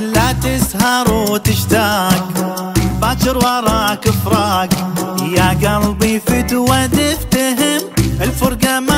لا تسهر وتشتاق. باكر وراك فراق. يا قلبي فتوى تفتهم الفرقة ما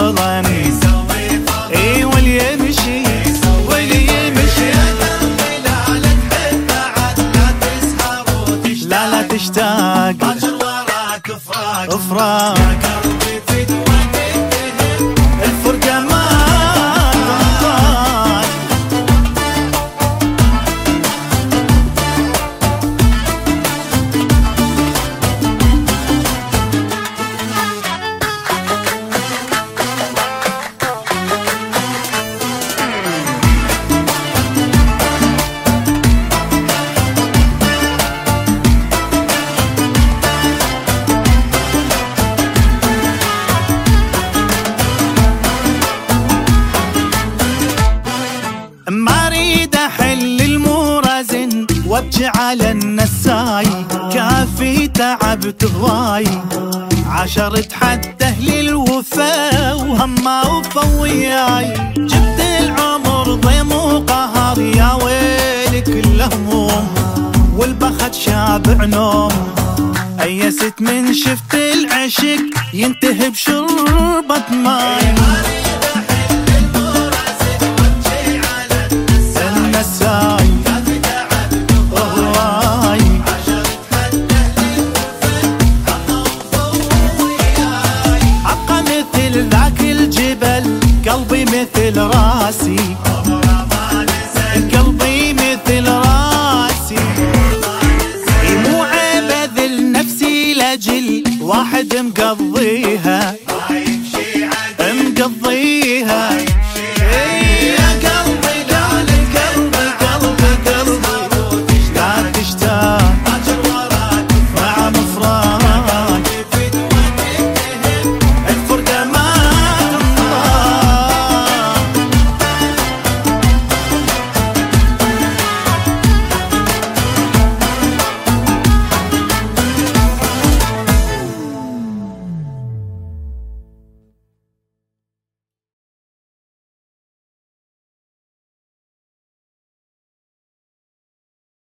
أصلا إي واللي يمشي واللي يمشي لا لا تشتاق. أفراق. الفرقة ما أريد أحل المورزن وابكي على النساي. كافي تعبت هواي عشرة حد أهل الوفا وهما وفا وياي جبت العمر ضيم وقهر يا ويلي كل هموم والبخت شابع نوم. ايست من شفت العشق ينتهي بشربة ماي. قلبي مثل راسي. قلبي مثل راسي. مو عيب أذل نفسي لأجل واحد مقضيها. مقضيها.